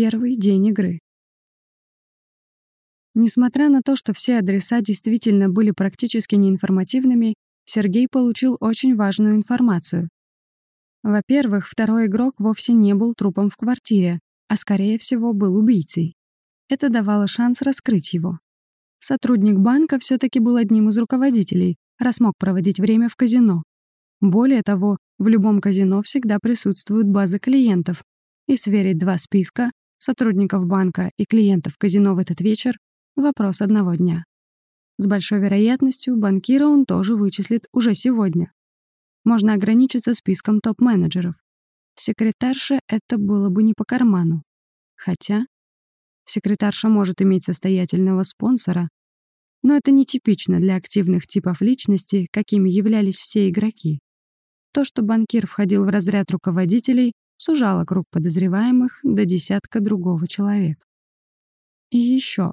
первый день игры. Несмотря на то, что все адреса действительно были практически неинформативными, Сергей получил очень важную информацию. Во-первых, второй игрок вовсе не был трупом в квартире, а скорее всего был убийцей. Это давало шанс раскрыть его. Сотрудник банка все таки был одним из руководителей, раз мог проводить время в казино. Более того, в любом казино всегда присутствуют базы клиентов, и сверить два списка сотрудников банка и клиентов казино в этот вечер — вопрос одного дня. С большой вероятностью банкира он тоже вычислит уже сегодня. Можно ограничиться списком топ-менеджеров. Секретарше это было бы не по карману. Хотя секретарша может иметь состоятельного спонсора, но это нетипично для активных типов личности, какими являлись все игроки. То, что банкир входил в разряд руководителей, сужало круг подозреваемых до десятка другого человека. И еще.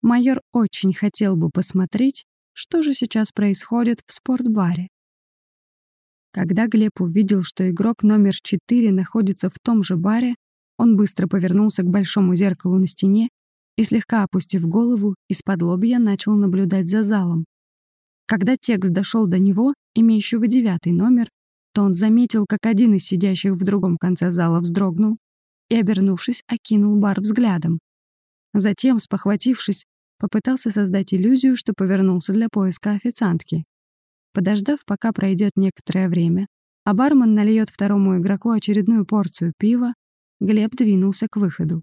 Майор очень хотел бы посмотреть, что же сейчас происходит в спортбаре. Когда Глеб увидел, что игрок номер 4 находится в том же баре, он быстро повернулся к большому зеркалу на стене и, слегка опустив голову, из-под лобья начал наблюдать за залом. Когда текст дошел до него, имеющего девятый номер, то он заметил, как один из сидящих в другом конце зала вздрогнул и, обернувшись, окинул бар взглядом. Затем, спохватившись, попытался создать иллюзию, что повернулся для поиска официантки. Подождав, пока пройдет некоторое время, а бармен нальет второму игроку очередную порцию пива, Глеб двинулся к выходу.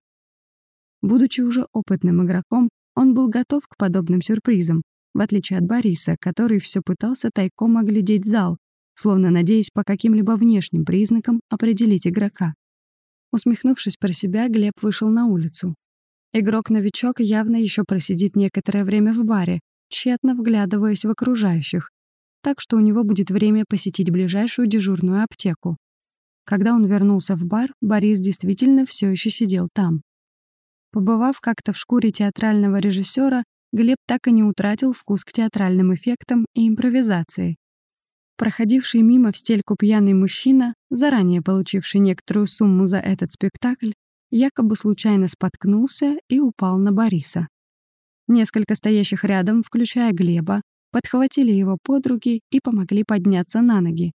Будучи уже опытным игроком, он был готов к подобным сюрпризам, в отличие от Бориса, который все пытался тайком оглядеть зал, словно надеясь по каким-либо внешним признакам определить игрока. Усмехнувшись про себя, Глеб вышел на улицу. Игрок-новичок явно еще просидит некоторое время в баре, тщетно вглядываясь в окружающих, так что у него будет время посетить ближайшую дежурную аптеку. Когда он вернулся в бар, Борис действительно все еще сидел там. Побывав как-то в шкуре театрального режиссера, Глеб так и не утратил вкус к театральным эффектам и импровизации. Проходивший мимо в стельку пьяный мужчина, заранее получивший некоторую сумму за этот спектакль, якобы случайно споткнулся и упал на Бориса. Несколько стоящих рядом, включая Глеба, подхватили его под руки и помогли подняться на ноги.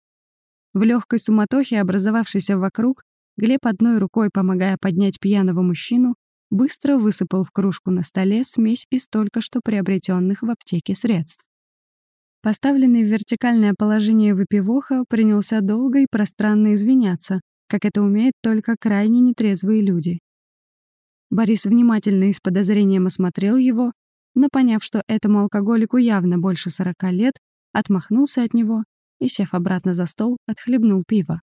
В легкой суматохе, образовавшейся вокруг, Глеб одной рукой, помогая поднять пьяного мужчину, быстро высыпал в кружку на столе смесь из только что приобретенных в аптеке средств. Поставленный в вертикальное положение выпивоха принялся долго и пространно извиняться, как это умеют только крайне нетрезвые люди. Борис внимательно и с подозрением осмотрел его, но, поняв, что этому алкоголику явно больше сорока лет, отмахнулся от него и, сев обратно за стол, отхлебнул пиво.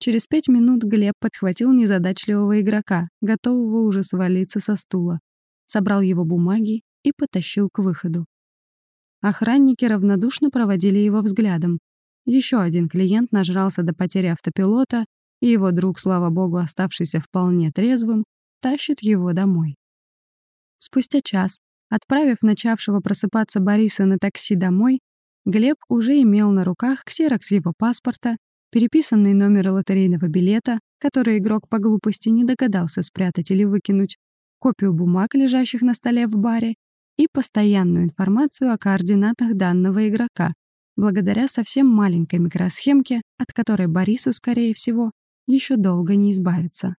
Через пять минут Глеб подхватил незадачливого игрока, готового уже свалиться со стула, собрал его бумаги и потащил к выходу. Охранники равнодушно проводили его взглядом. Еще один клиент нажрался до потери автопилота, и его друг, слава богу, оставшийся вполне трезвым, тащит его домой. Спустя час, отправив начавшего просыпаться Бориса на такси домой, Глеб уже имел на руках ксерокс его паспорта, переписанный номер лотерейного билета, который игрок по глупости не догадался спрятать или выкинуть, копию бумаг, лежащих на столе в баре, и постоянную информацию о координатах данного игрока, благодаря совсем маленькой микросхемке, от которой Борису, скорее всего, еще долго не избавиться.